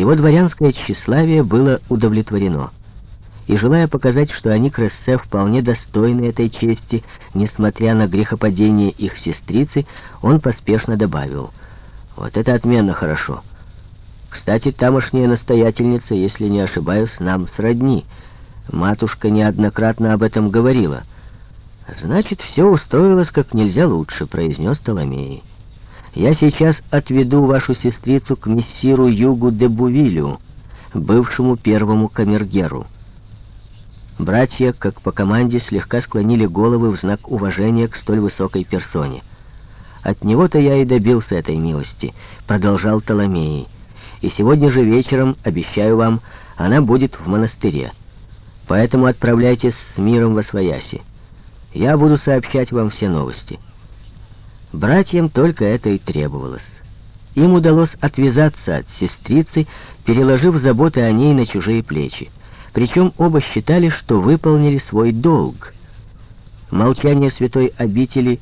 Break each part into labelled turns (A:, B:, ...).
A: Его дворянское тщеславие было удовлетворено. И желая показать, что они, Крессе, вполне достойны этой чести, несмотря на грехопадение их сестрицы, он поспешно добавил, «Вот это отменно хорошо. Кстати, тамошняя настоятельница, если не ошибаюсь, нам сродни. Матушка неоднократно об этом говорила». «Значит, все устроилось как нельзя лучше», — произнес Толомей. «Я сейчас отведу вашу сестрицу к мессиру Югу де Бувилю, бывшему первому камергеру». Братья, как по команде, слегка склонили головы в знак уважения к столь высокой персоне. «От него-то я и добился этой милости», — продолжал Толомей. «И сегодня же вечером, обещаю вам, она будет в монастыре. Поэтому отправляйтесь с миром во свояси». Я буду сообщать вам все новости. Братьям только это и требовалось. Им удалось отвязаться от сестрицы, переложив заботы о ней на чужие плечи. Причем оба считали, что выполнили свой долг. Молчание святой обители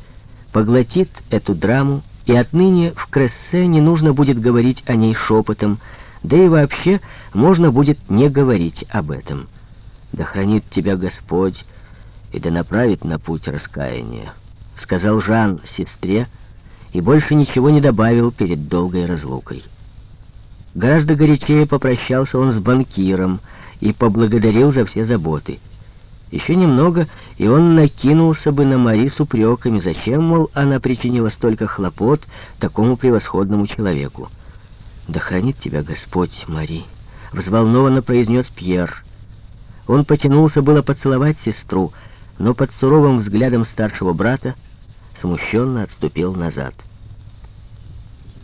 A: поглотит эту драму, и отныне в Крессе не нужно будет говорить о ней шепотом, да и вообще можно будет не говорить об этом. «Да хранит тебя Господь!» и да направит на путь раскаяния», — сказал Жан сестре, и больше ничего не добавил перед долгой разлукой. Гораздо горячее попрощался он с банкиром и поблагодарил за все заботы. Еще немного, и он накинулся бы на Мари с упреками, зачем, мол, она причинила столько хлопот такому превосходному человеку. «Да хранит тебя Господь, Мари!» — взволнованно произнес Пьер. Он потянулся было поцеловать сестру, но под суровым взглядом старшего брата смущенно отступил назад.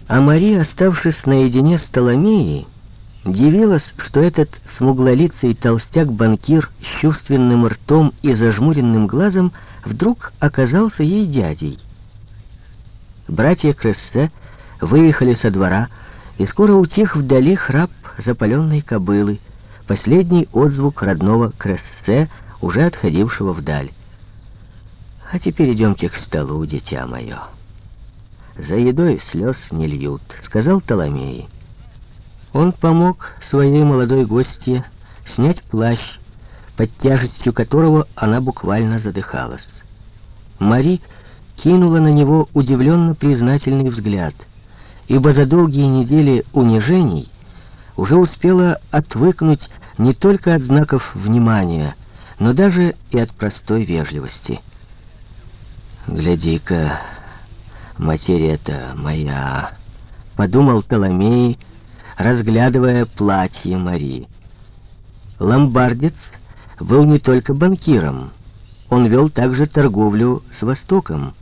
A: А Мария, оставшись наедине с Толомеей, дивилась, что этот смуглолицый толстяк-банкир с чувственным ртом и зажмуренным глазом вдруг оказался ей дядей. Братья Крессе выехали со двора, и скоро утих вдали храп запаленной кобылы, последний отзвук родного Крессе — уже отходившего вдаль. «А теперь идемте к столу, дитя мое». «За едой слез не льют», — сказал Толомей. Он помог своей молодой гостье снять плащ, под тяжестью которого она буквально задыхалась. Мари кинула на него удивленно признательный взгляд, ибо за долгие недели унижений уже успела отвыкнуть не только от знаков внимания, но даже и от простой вежливости. «Гляди-ка, материя-то моя», — подумал Толомей, разглядывая платье Марии. Ломбардец был не только банкиром, он вел также торговлю с Востоком.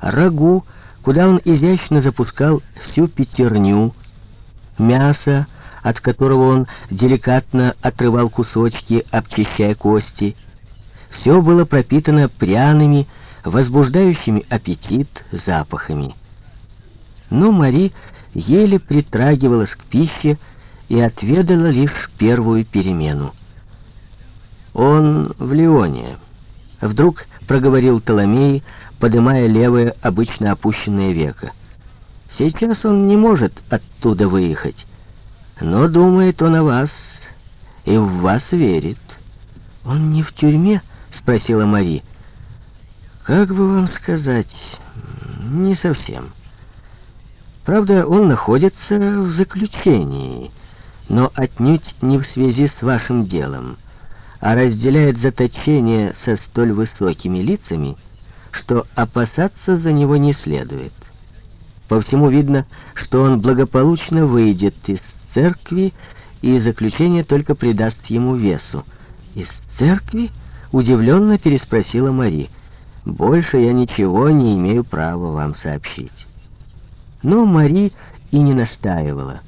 A: Рагу, куда он изящно запускал всю пятерню, мясо, от которого он деликатно отрывал кусочки, обчищая кости. Все было пропитано пряными, возбуждающими аппетит запахами. Но Мари еле притрагивалась к пище и отведала лишь первую перемену. «Он в Лионе», — вдруг проговорил Толомей, подымая левое, обычно опущенное веко. «Сейчас он не может оттуда выехать». Но думает он о вас и в вас верит. Он не в тюрьме? Спросила Мари. Как бы вам сказать, не совсем. Правда, он находится в заключении, но отнюдь не в связи с вашим делом, а разделяет заточение со столь высокими лицами, что опасаться за него не следует. По всему видно, что он благополучно выйдет из церкви, и заключение только придаст ему весу. «Из церкви?» — удивленно переспросила Мари. «Больше я ничего не имею права вам сообщить». Но Мари и не настаивала.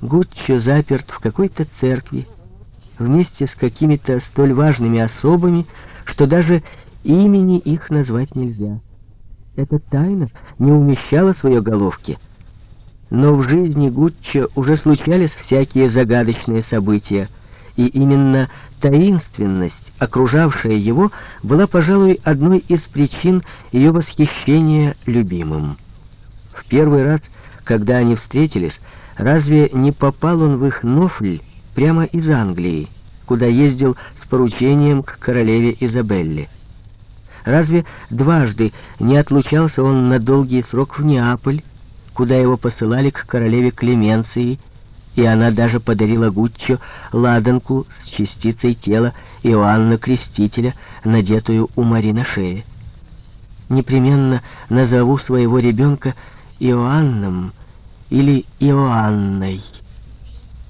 A: Гуччо заперт в какой-то церкви, вместе с какими-то столь важными особами, что даже имени их назвать нельзя. Эта тайна не умещала в ее головке — но в жизни Гуччо уже случались всякие загадочные события, и именно таинственность, окружавшая его, была, пожалуй, одной из причин ее восхищения любимым. В первый раз, когда они встретились, Разве не попал он в их Нофль прямо из Англии, куда ездил с поручением к королеве Изабелле? Разве дважды не отлучался он на долгий срок в Неаполь, куда его посылали к королеве Клеменции, и она даже подарила Гуччо ладанку с частицей тела Иоанна Крестителя, надетую у Мари на шее? Непременно назову своего ребенка Иоанном или Иоанной.